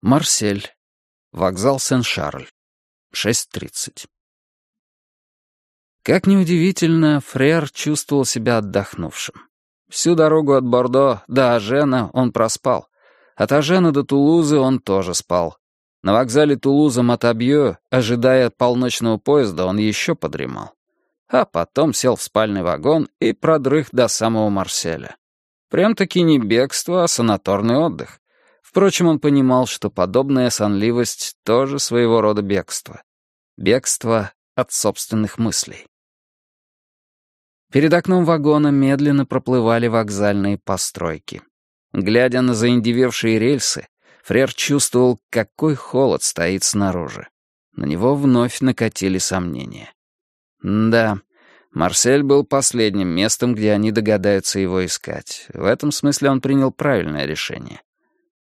Марсель. Вокзал Сен-Шарль. 6.30. Как неудивительно, Фрер чувствовал себя отдохнувшим. Всю дорогу от Бордо до Ажена он проспал. От Ажена до Тулузы он тоже спал. На вокзале Тулуза Матабьё, ожидая полночного поезда, он еще подремал. А потом сел в спальный вагон и продрых до самого Марселя. Прям-таки не бегство, а санаторный отдых. Впрочем, он понимал, что подобная сонливость тоже своего рода бегство. Бегство от собственных мыслей. Перед окном вагона медленно проплывали вокзальные постройки. Глядя на заиндевевшие рельсы, Фрер чувствовал, какой холод стоит снаружи. На него вновь накатили сомнения. Да, Марсель был последним местом, где они догадаются его искать. В этом смысле он принял правильное решение.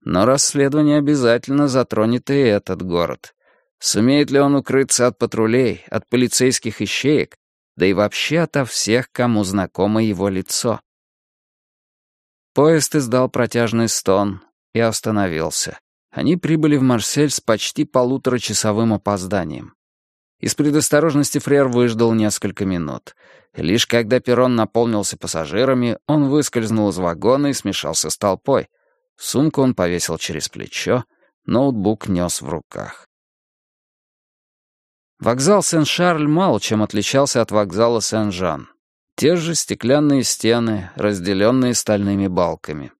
Но расследование обязательно затронет и этот город. Сумеет ли он укрыться от патрулей, от полицейских ищеек, да и вообще ото всех, кому знакомо его лицо? Поезд издал протяжный стон и остановился. Они прибыли в Марсель с почти полуторачасовым опозданием. Из предосторожности Фрер выждал несколько минут. лишь когда перрон наполнился пассажирами, он выскользнул из вагона и смешался с толпой. Сумку он повесил через плечо, ноутбук нес в руках. Вокзал Сен-Шарль мало чем отличался от вокзала Сен-Жан. Те же стеклянные стены, разделенные стальными балками.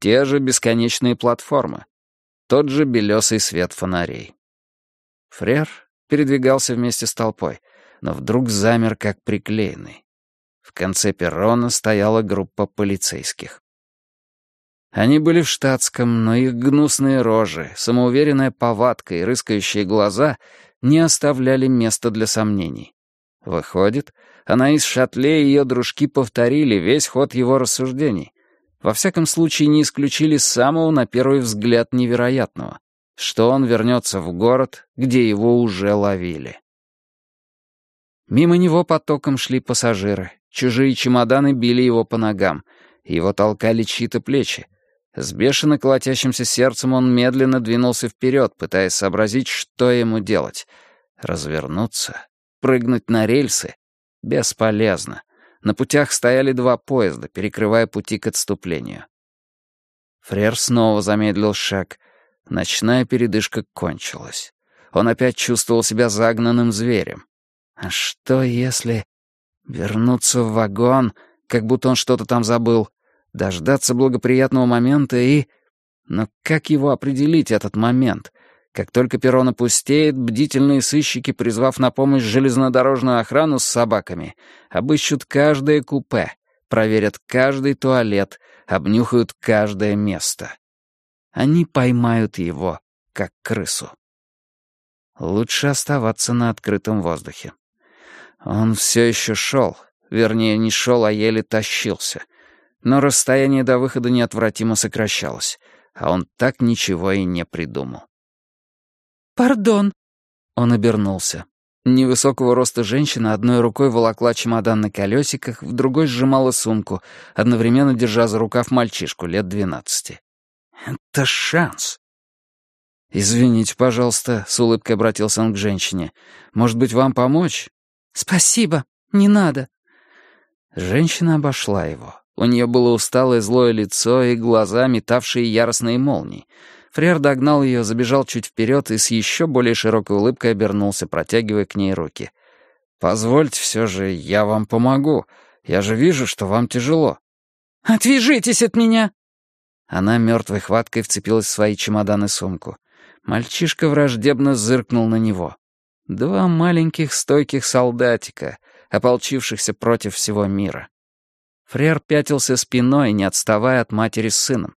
Те же бесконечные платформы. Тот же белесый свет фонарей. Фрер передвигался вместе с толпой, но вдруг замер как приклеенный. В конце перрона стояла группа полицейских. Они были в штатском, но их гнусные рожи, самоуверенная повадка и рыскающие глаза не оставляли места для сомнений. Выходит, она из Шатле и ее дружки повторили весь ход его рассуждений. Во всяком случае, не исключили самого, на первый взгляд, невероятного что он вернется в город, где его уже ловили. Мимо него потоком шли пассажиры. Чужие чемоданы били его по ногам. Его толкали чьи-то плечи. С бешено колотящимся сердцем он медленно двинулся вперед, пытаясь сообразить, что ему делать. Развернуться? Прыгнуть на рельсы? Бесполезно. На путях стояли два поезда, перекрывая пути к отступлению. Фрер снова замедлил шаг. Ночная передышка кончилась. Он опять чувствовал себя загнанным зверем. А что если... Вернуться в вагон, как будто он что-то там забыл, дождаться благоприятного момента и... Но как его определить, этот момент? Как только перрон опустеет, бдительные сыщики, призвав на помощь железнодорожную охрану с собаками, обыщут каждое купе, проверят каждый туалет, обнюхают каждое место они поймают его, как крысу. Лучше оставаться на открытом воздухе. Он все еще шел, вернее, не шел, а еле тащился. Но расстояние до выхода неотвратимо сокращалось, а он так ничего и не придумал. «Пардон». Он обернулся. Невысокого роста женщина одной рукой волокла чемодан на колесиках, в другой сжимала сумку, одновременно держа за рукав мальчишку лет двенадцати. Это шанс. «Извините, пожалуйста», — с улыбкой обратился он к женщине. «Может быть, вам помочь?» «Спасибо, не надо». Женщина обошла его. У нее было усталое злое лицо и глаза, метавшие яростные молнии. Фрер догнал ее, забежал чуть вперед и с еще более широкой улыбкой обернулся, протягивая к ней руки. «Позвольте все же, я вам помогу. Я же вижу, что вам тяжело». «Отвяжитесь от меня!» Она мертвой хваткой вцепилась в свои чемоданы сумку. Мальчишка враждебно зыркнул на него. Два маленьких стойких солдатика, ополчившихся против всего мира. Фрер пятился спиной, не отставая от матери с сыном.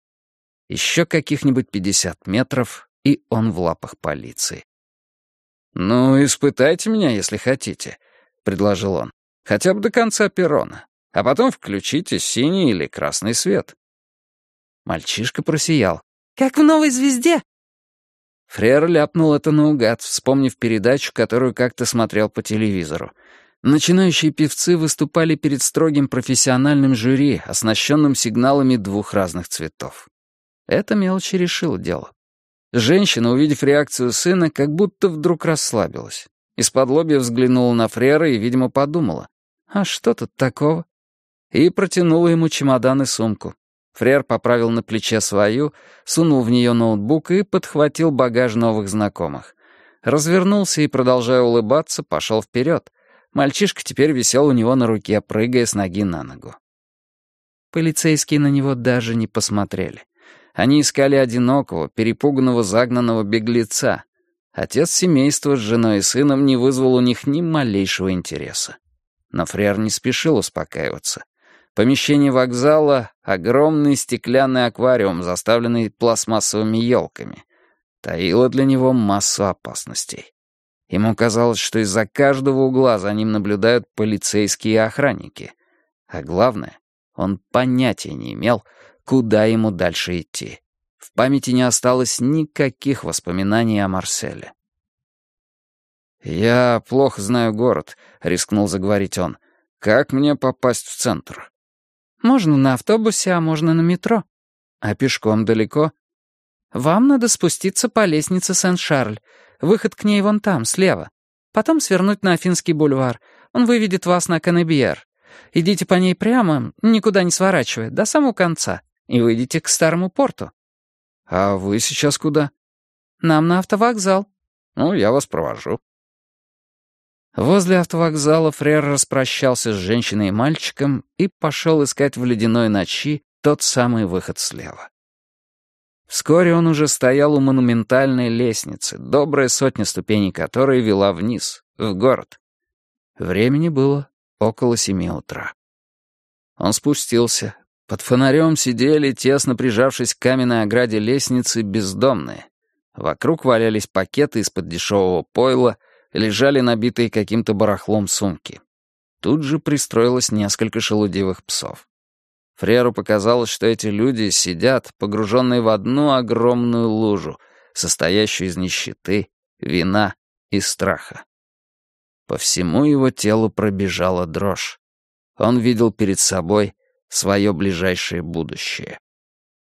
Еще каких-нибудь пятьдесят метров, и он в лапах полиции. «Ну, испытайте меня, если хотите», — предложил он. «Хотя бы до конца перрона, а потом включите синий или красный свет». Мальчишка просиял. «Как в «Новой звезде»?» Фрер ляпнул это наугад, вспомнив передачу, которую как-то смотрел по телевизору. Начинающие певцы выступали перед строгим профессиональным жюри, оснащенным сигналами двух разных цветов. Эта мелочь решила дело. Женщина, увидев реакцию сына, как будто вдруг расслабилась. Из-под лобья взглянула на Фрера и, видимо, подумала. «А что тут такого?» И протянула ему чемодан и сумку. Фрер поправил на плече свою, сунул в нее ноутбук и подхватил багаж новых знакомых. Развернулся и, продолжая улыбаться, пошел вперед. Мальчишка теперь висел у него на руке, прыгая с ноги на ногу. Полицейские на него даже не посмотрели. Они искали одинокого, перепуганного, загнанного беглеца. Отец семейства с женой и сыном не вызвал у них ни малейшего интереса. Но Фрер не спешил успокаиваться. Помещение вокзала — огромный стеклянный аквариум, заставленный пластмассовыми елками. Таило для него массу опасностей. Ему казалось, что из-за каждого угла за ним наблюдают полицейские и охранники. А главное, он понятия не имел, куда ему дальше идти. В памяти не осталось никаких воспоминаний о Марселе. «Я плохо знаю город», — рискнул заговорить он. «Как мне попасть в центр?» Можно на автобусе, а можно на метро. А пешком далеко? Вам надо спуститься по лестнице Сен-Шарль. Выход к ней вон там, слева. Потом свернуть на Афинский бульвар. Он выведет вас на Канебьер. Идите по ней прямо, никуда не сворачивая, до самого конца, и выйдете к старому порту. А вы сейчас куда? Нам на автовокзал. Ну, я вас провожу. Возле автовокзала Фрер распрощался с женщиной и мальчиком и пошел искать в ледяной ночи тот самый выход слева. Вскоре он уже стоял у монументальной лестницы, добрая сотня ступеней которой вела вниз, в город. Времени было около семи утра. Он спустился. Под фонарем сидели, тесно прижавшись к каменной ограде лестницы, бездомные. Вокруг валялись пакеты из-под дешевого пойла, лежали набитые каким-то барахлом сумки. Тут же пристроилось несколько шелудивых псов. Фреру показалось, что эти люди сидят, погруженные в одну огромную лужу, состоящую из нищеты, вина и страха. По всему его телу пробежала дрожь. Он видел перед собой свое ближайшее будущее.